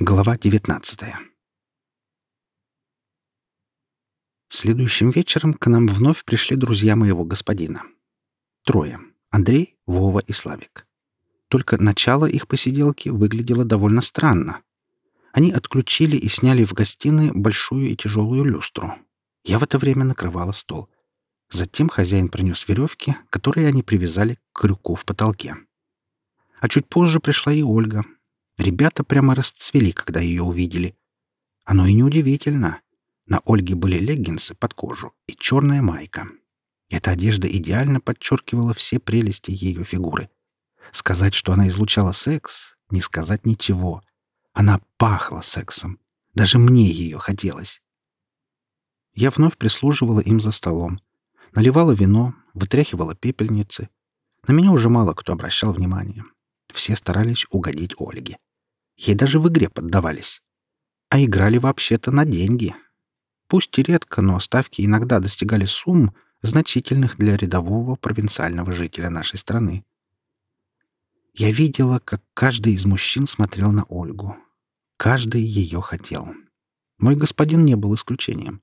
Глава 19 Следующим вечером к нам вновь пришли друзья моего господина. Трое. Андрей, Вова и Славик. Только начало их посиделки выглядело довольно странно. Они отключили и сняли в гостиной большую и тяжелую люстру. Я в это время накрывала стол. Затем хозяин принес веревки, которые они привязали к крюку в потолке. А чуть позже пришла и Ольга — Ребята прямо расцвели, когда ее увидели. Оно и неудивительно. На Ольге были леггинсы под кожу и черная майка. Эта одежда идеально подчеркивала все прелести ее фигуры. Сказать, что она излучала секс, не сказать ничего. Она пахла сексом. Даже мне ее хотелось. Я вновь прислуживала им за столом. Наливала вино, вытряхивала пепельницы. На меня уже мало кто обращал внимание. Все старались угодить Ольге. Ей даже в игре поддавались. А играли вообще-то на деньги. Пусть и редко, но ставки иногда достигали сумм, значительных для рядового провинциального жителя нашей страны. Я видела, как каждый из мужчин смотрел на Ольгу. Каждый ее хотел. Мой господин не был исключением.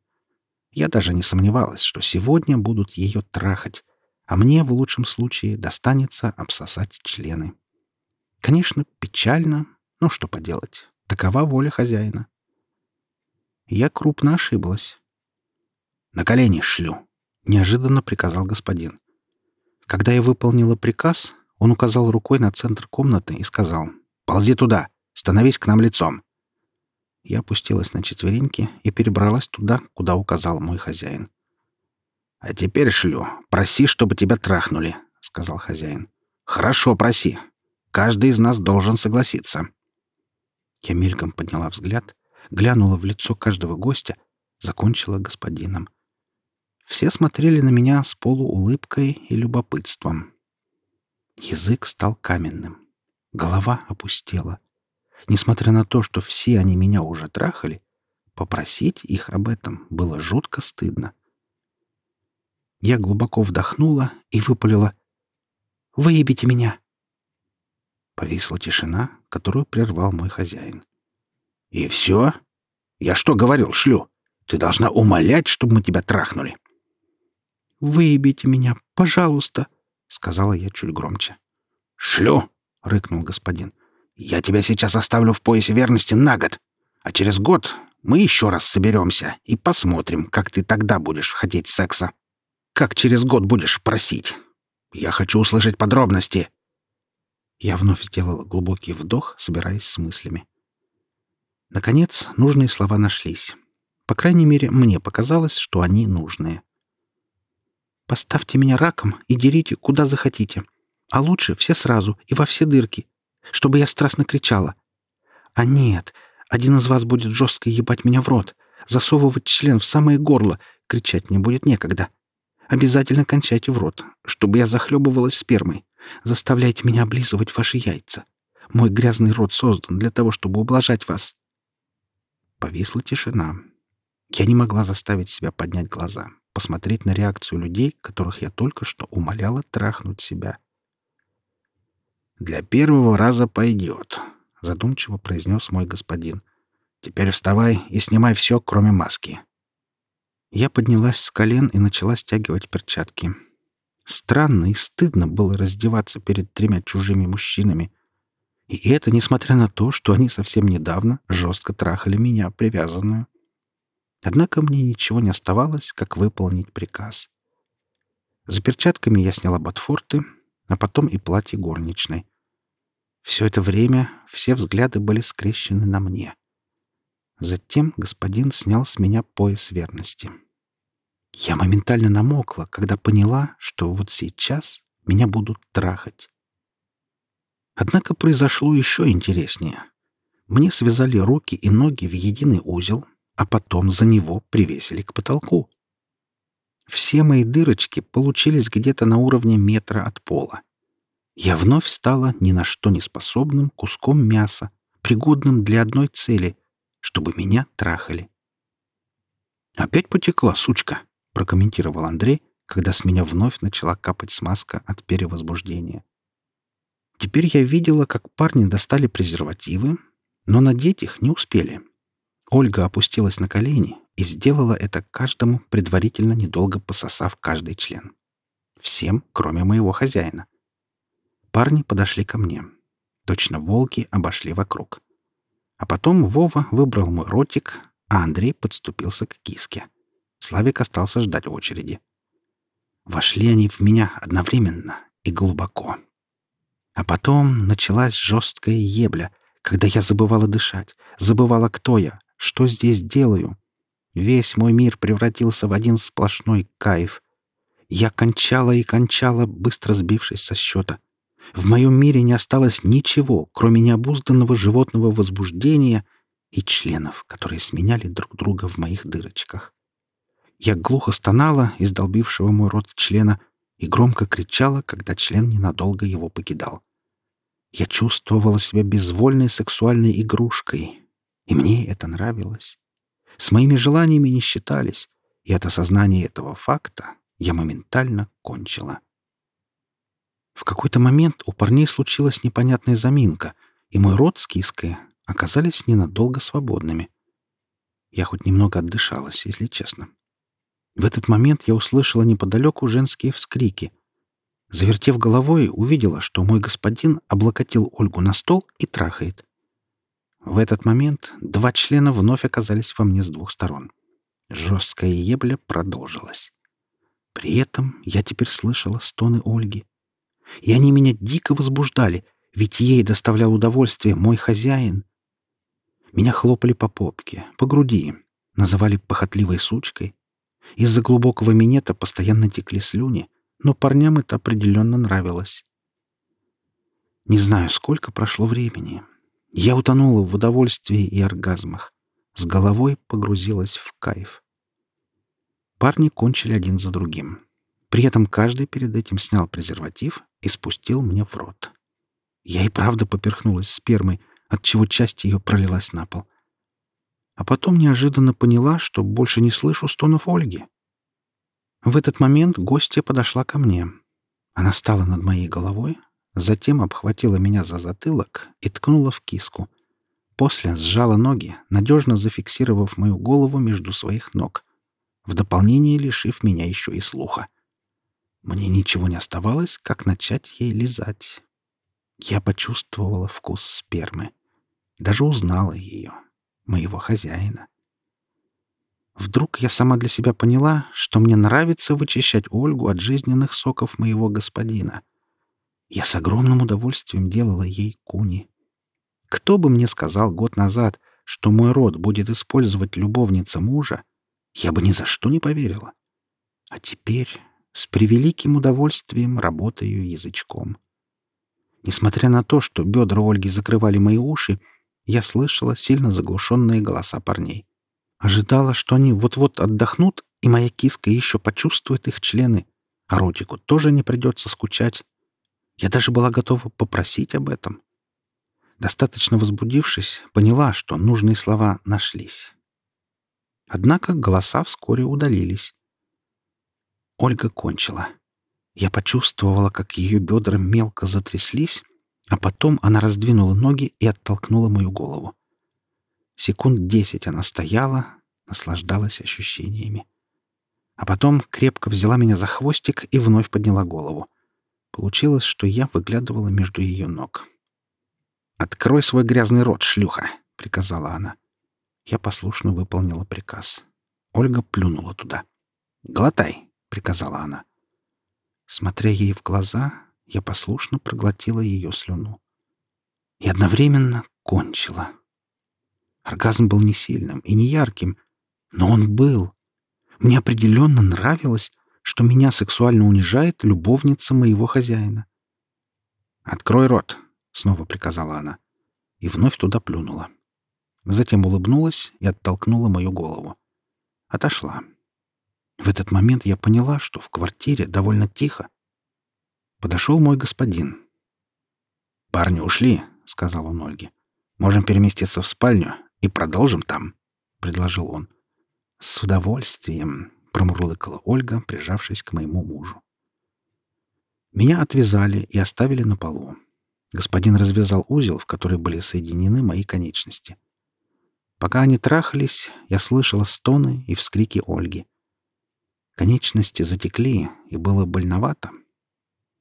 Я даже не сомневалась, что сегодня будут ее трахать, а мне в лучшем случае достанется обсосать члены. Конечно, печально, ну, что поделать, такова воля хозяина. Я крупно ошиблась. «На колени шлю», — неожиданно приказал господин. Когда я выполнила приказ, он указал рукой на центр комнаты и сказал «Ползи туда, становись к нам лицом». Я опустилась на четвереньки и перебралась туда, куда указал мой хозяин. «А теперь шлю. Проси, чтобы тебя трахнули», — сказал хозяин. «Хорошо, проси. Каждый из нас должен согласиться». Я мельком подняла взгляд, глянула в лицо каждого гостя, закончила господином. Все смотрели на меня с полуулыбкой и любопытством. Язык стал каменным. Голова опустела. Несмотря на то, что все они меня уже трахали, попросить их об этом было жутко стыдно. Я глубоко вдохнула и выпалила «Выебите меня!» Повисла тишина, которую прервал мой хозяин. «И все? Я что говорил, шлю? Ты должна умолять, чтобы мы тебя трахнули». «Выебите меня, пожалуйста», — сказала я чуть громче. «Шлю!» — рыкнул господин. «Я тебя сейчас оставлю в поясе верности на год, а через год мы еще раз соберемся и посмотрим, как ты тогда будешь хотеть секса. Как через год будешь просить. Я хочу услышать подробности. Я вновь сделала глубокий вдох, собираясь с мыслями. Наконец, нужные слова нашлись. По крайней мере, мне показалось, что они нужные. «Поставьте меня раком и дерите, куда захотите. А лучше все сразу и во все дырки, чтобы я страстно кричала. А нет, один из вас будет жестко ебать меня в рот, засовывать член в самое горло, кричать мне будет некогда. Обязательно кончайте в рот, чтобы я захлебывалась спермой. Заставляйте меня облизывать ваши яйца. Мой грязный рот создан для того, чтобы ублажать вас». Повисла тишина. Я не могла заставить себя поднять глаза, посмотреть на реакцию людей, которых я только что умоляла трахнуть себя. «Для первого раза пойдет», — задумчиво произнес мой господин. «Теперь вставай и снимай все, кроме маски». Я поднялась с колен и начала стягивать перчатки. Странно и стыдно было раздеваться перед тремя чужими мужчинами. И это несмотря на то, что они совсем недавно жестко трахали меня, привязанную. Однако мне ничего не оставалось, как выполнить приказ. За перчатками я сняла ботфорты, а потом и платье горничной. Все это время все взгляды были скрещены на мне. Затем господин снял с меня пояс верности. Я моментально намокла, когда поняла, что вот сейчас меня будут трахать. Однако произошло еще интереснее. Мне связали руки и ноги в единый узел, а потом за него привесили к потолку. Все мои дырочки получились где-то на уровне метра от пола. Я вновь стала ни на что не способным куском мяса, пригодным для одной цели, чтобы меня трахали. Опять потекла, сучка прокомментировал Андрей, когда с меня вновь начала капать смазка от перевозбуждения. Теперь я видела, как парни достали презервативы, Но надеть их не успели. Ольга опустилась на колени и сделала это каждому, предварительно недолго пососав каждый член. Всем, кроме моего хозяина. Парни подошли ко мне. Точно волки обошли вокруг. А потом Вова выбрал мой ротик, а Андрей подступился к киске. Славик остался ждать очереди. Вошли они в меня одновременно и глубоко. А потом началась жесткая ебля, когда я забывала дышать, забывала, кто я, что здесь делаю. Весь мой мир превратился в один сплошной кайф. Я кончала и кончала, быстро сбившись со счета. В моем мире не осталось ничего, кроме необузданного животного возбуждения и членов, которые сменяли друг друга в моих дырочках. Я глухо стонала из долбившего мой рот члена и громко кричала, когда член ненадолго его покидал. Я чувствовала себя безвольной сексуальной игрушкой, и мне это нравилось. С моими желаниями не считались, и от осознания этого факта я моментально кончила. В какой-то момент у парней случилась непонятная заминка, и мой рот с киской оказались ненадолго свободными. Я хоть немного отдышалась, если честно. В этот момент я услышала неподалеку женские вскрики — Завертев головой, увидела, что мой господин облокотил Ольгу на стол и трахает. В этот момент два члена вновь оказались во мне с двух сторон. Жесткая ебля продолжилась. При этом я теперь слышала стоны Ольги. И они меня дико возбуждали, ведь ей доставлял удовольствие мой хозяин. Меня хлопали по попке, по груди, называли похотливой сучкой. Из-за глубокого минета постоянно текли слюни, но парням это определенно нравилось. Не знаю, сколько прошло времени. Я утонула в удовольствии и оргазмах. С головой погрузилась в кайф. Парни кончили один за другим. При этом каждый перед этим снял презерватив и спустил мне в рот. Я и правда поперхнулась спермой, отчего часть ее пролилась на пол. А потом неожиданно поняла, что больше не слышу стонов Ольги. В этот момент гостья подошла ко мне. Она стала над моей головой, затем обхватила меня за затылок и ткнула в киску. После сжала ноги, надежно зафиксировав мою голову между своих ног, в дополнение лишив меня еще и слуха. Мне ничего не оставалось, как начать ей лизать. Я почувствовала вкус спермы. Даже узнала ее, моего хозяина. Вдруг я сама для себя поняла, что мне нравится вычищать Ольгу от жизненных соков моего господина. Я с огромным удовольствием делала ей куни. Кто бы мне сказал год назад, что мой род будет использовать любовница мужа, я бы ни за что не поверила. А теперь с превеликим удовольствием работаю язычком. Несмотря на то, что бедра Ольги закрывали мои уши, я слышала сильно заглушенные голоса парней. Ожидала, что они вот-вот отдохнут, и моя киска еще почувствует их члены, а Ротику тоже не придется скучать. Я даже была готова попросить об этом. Достаточно возбудившись, поняла, что нужные слова нашлись. Однако голоса вскоре удалились. Ольга кончила. Я почувствовала, как ее бедра мелко затряслись, а потом она раздвинула ноги и оттолкнула мою голову. Секунд десять она стояла, наслаждалась ощущениями. А потом крепко взяла меня за хвостик и вновь подняла голову. Получилось, что я выглядывала между ее ног. «Открой свой грязный рот, шлюха!» — приказала она. Я послушно выполнила приказ. Ольга плюнула туда. «Глотай!» — приказала она. Смотря ей в глаза, я послушно проглотила ее слюну. И одновременно кончила. Оргазм был не сильным и не ярким, но он был. Мне определенно нравилось, что меня сексуально унижает любовница моего хозяина. «Открой рот», — снова приказала она, и вновь туда плюнула. Затем улыбнулась и оттолкнула мою голову. Отошла. В этот момент я поняла, что в квартире довольно тихо. Подошел мой господин. «Парни ушли», — сказал он Ольге. «Можем переместиться в спальню и продолжим там», — предложил он. «С удовольствием», — промурлыкала Ольга, прижавшись к моему мужу. Меня отвязали и оставили на полу. Господин развязал узел, в который были соединены мои конечности. Пока они трахались, я слышала стоны и вскрики Ольги. Конечности затекли, и было больновато.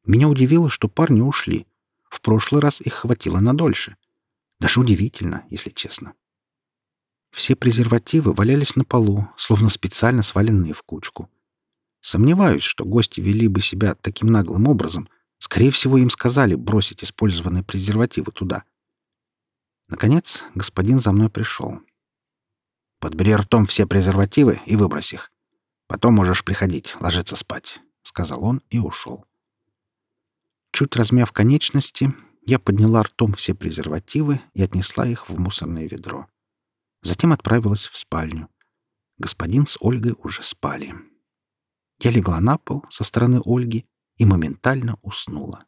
Меня удивило, что парни ушли. В прошлый раз их хватило надольше. Даже удивительно, если честно. Все презервативы валялись на полу, словно специально сваленные в кучку. Сомневаюсь, что гости вели бы себя таким наглым образом. Скорее всего, им сказали бросить использованные презервативы туда. Наконец, господин за мной пришел. «Подбери ртом все презервативы и выбрось их. Потом можешь приходить, ложиться спать», — сказал он и ушел. Чуть размяв конечности, я подняла ртом все презервативы и отнесла их в мусорное ведро. Затем отправилась в спальню. Господин с Ольгой уже спали. Я легла на пол со стороны Ольги и моментально уснула.